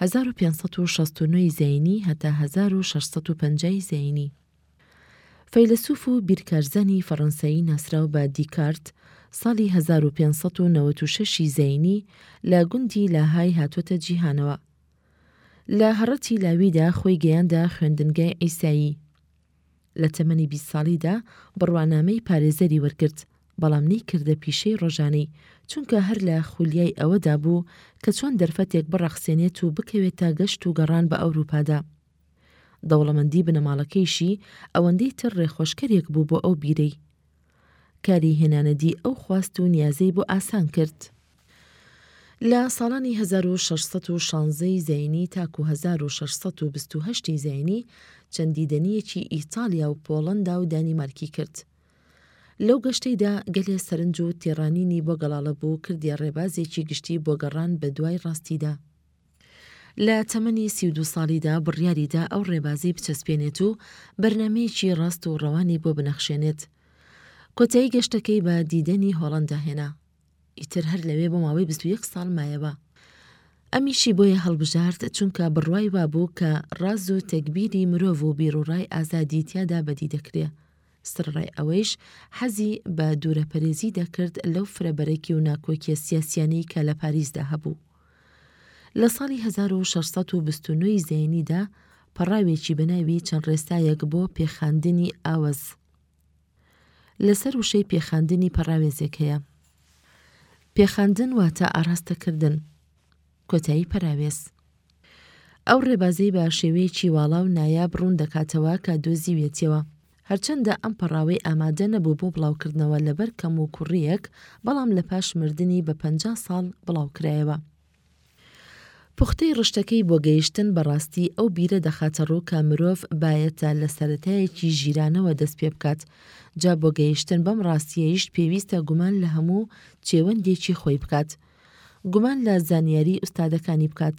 هەزار و پێنج سەد و شەست و نۆ ی زایینی هەتا هەزار و شەش سەد و پەنجا ی زایینی فەیلەسوف و بیرکارزانی فەڕەنسایی ناسراو بە دیکارت ساڵی هەزار و پێنج سەد و نەوەد و شەش ی زایینی لە گوندی لاهای هاتووەتە جیهانەوە لە هەڕەتی لاویدا خۆی گەیاندە خوێندنگای عیسایی لە تەمەنی بیست ساڵیدا بڕوانامەی پارێزەری وەرگرت، بەڵام نەیکردە پیشەی ڕۆژانەی، چونکە هەر لە خولیای ئەوەدا بوو کە چۆن دەرفەتێک بڕەخسێنێت و بکەوێتە گەشت و گەڕان بە ئەوروپادا. دەوڵەمەندی بنەماڵەکەیشی ئەوەندەی تر ڕێخۆشکەرێک بوو بۆ ئەو بیرەی. کاری هێنانەدی ئەو خواست و نیازەی بۆ ئاسان کرد. لە ساڵانی هەزار و شەش سەد و شانزە ی زایینی تاکوو هەزار و شەش سەد و بیست و هەشت ی زایینی چەند دیدەنییەکی ئیتاڵیا و پۆڵەندا و دانیمارکی کرد. لەو گەشتەیدا گەلێ سەرنج و تێڕانینی بۆ گەڵاڵە بوو کردیە ڕێبازێکی گشتی بۆ گەڕان بە دوای ڕاستیدا. لە تەمەنی سی و دوو ساڵیدا بڕیاری دا ئەو ڕێبازەی بچەسپێنێت و بەرنامەیەکی ڕاست و ڕەوانی بۆ بنەخشێنێت. کۆتایی گەشتەکەی بە دیدەنی هۆڵەندا هێنا. ئیتر هەر لەوێ بۆ ماوەی بیست و یەک ساڵ مایەوە. ئەمیشی بۆیە هەڵبژارد چونکە بڕوای وابوو کە ڕاز و تەگبیری مرۆڤ و بیروڕای ئازادی تیادا بەدی دەکرێ. سڕڕای ئەوەیش حەزی بە دوورەپەرێزی دەکرد لەو فرەبەرەکی و ناکۆکیە سیاسیانەی کە لە پاریسدا هەبوو. لە ساڵی هەزار و شەش سەد و بیست و نۆ ی زایینیدا پەڕاوێکی بە ناوی چەند ڕێسایەک بۆ پێخاندنی ئاوەز لەسەر وشەی پێخاندنی پەڕاوێزێک هەیە. پێخاندن واتە ئاراستەکردن. کۆتایی پەراوێز. ئەو ڕێبازەی بە شێوەیەکی واڵا و نایاب ڕوون دەکاتەوە کە دۆزیویەتیەوە. هەرچەندە ئەم پەڕاوەی ئامادە نەبوو بۆ بڵاوکردنەوە لەبەر کەموکوڕییەک، بەڵام لە پاش مردنی بە پەنجا ساڵ بڵاوکرایەوە. پوختەی ڕشتەکەی بۆ گەیشتن بە ڕاستی ئەو بیرە دەخاتە ڕوو کە مرۆڤ بایەتە لە سەرەتایەکی ژیرانەوە دەست پێ بکات، جا بۆ گەیشتن بەم ڕاستییەیشت پێویستە گومان لە هەموو چێوەندێکی خۆی بکات. گومان لە زانیاریی ئوستادەکانی بکات.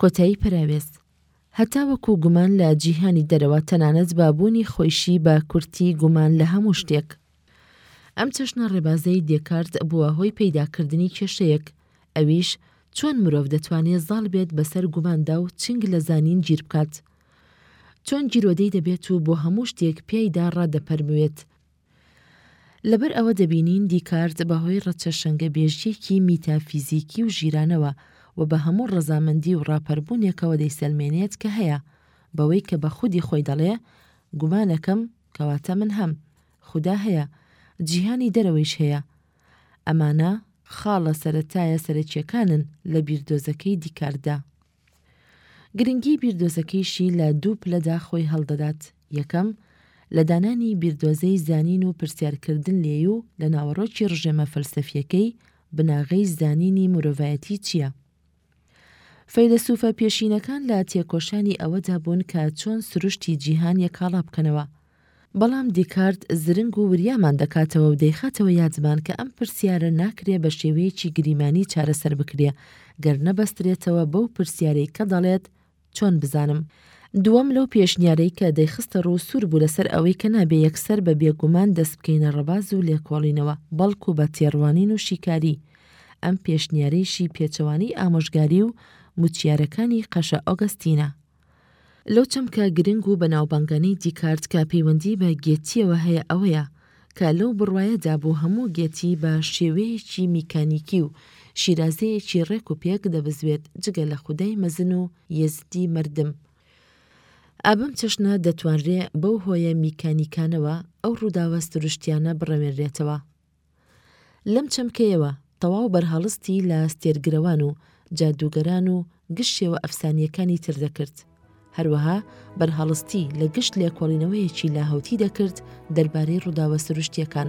کۆتایی پەراوێز، هەتاوەکو گومان لە جیهانی دەرەوە تەنانەت بە بوونی خۆیشی بە کورتی گومان لە هەموو شتێک. ئەم چەشنە ڕێبازەی دێکارت بووە هۆی پەیداکردنی کێشەیەک، ئەویش چۆن مرۆڤ دەتوانێت زاڵ بێت بەسەر گوماندا و چنگ لە زانین گیر بکات؟ چۆن گیرۆدەی دەبێت و بۆ هەموو شتێک پیایدا ڕادەپەرموێت؟ لەبەر ئەوە دەبینین دیکارت بە هۆی ڕەچەشەنگە بێژیەکی میتافیزیکی و ژیرانەوە و بە هەموو ڕەزامەندی و ڕاپەربوونێکەوە دەیسەلمێنێت کە هەیە، بەوەی کە بە خودی خۆی دەڵێ، گومانەکەم، کەواتە من هەم. خودا هەیە. جیهانی دەرەوەیش هەیە. ئەمانە خاڵە سەرەتایە سەرەکییەکانن لە بیردۆزەکەی دیکارتدا. گرنگی بیردۆزەکەیشی لە دوو پلەدا خۆی هەڵدەدات، یەکەم، لە دانانی بیردۆزەی زانین و پرسیارکردن لێی و لە ناوەڕۆکی ڕژێمە فەلسەفییەکەی، بناغەی زانینی مرۆڤایەتی چییە؟ فەیلەسوفە پێشینەکان لە تێکۆشانی ئەوەدا بوون کە چۆن سروشتی جیهان یەکاڵا بکەنەوە، بەڵام دیکارت زرنگ و وریامان دەکاتەوە و دەیخاتەوە یادمان کە ئەم پرسیارە ناکرێ بە شێوەیەکی گریمانی چارەسەر بکرێ گەر نەبەسترێتەوە بەو پرسیارەی کە دەڵێت چۆن بزانم؟ دووەم لەو پێشنیارەی کە دەیخستە ڕوو سوور بوو لەسەر ئەوەی کە نابێ یەکسەر بە بێگومان دەست بکەینە ڕەباز و لێکۆڵینەوە بەڵکوو بە تێڕوانین و شیکاری ئەم پێشنیارەیشی پێچەوانەی ئامۆژگاری و موچیارەکانی قەشە ئۆگەستینە. لەو چەمکە گرنگ و بەناوبانگانەی دیکارت کە پەیوەندی بە گێتییەوە هەیە ئەوەیە کە لەو بڕوایەدا بوو هەموو گێتی بە شێوەیەکی میکانیکی و شیرازەیەکی ڕێک و پێک دەبزوێت جگە لە خودای مەزن و یەزدی مردم ئا بەم چەشنە دەتوانرێ بەو هۆیە میکانیکانەوە ئەو ڕووداوە سروشتیانە بڕەوێنرێتەوە لەم چەمکەیەوە تەواو بەرهەڵستی لە ستێرگرەوان و جادووگەران و گشت شێوە ئەفسانییەکانی تر دەکرد. هەروەها بەرهەڵستی لە گشت لێکۆڵینەوەیەکی لاهوتی دەکرد دەربارەی ڕووداوە سروشتییەکان.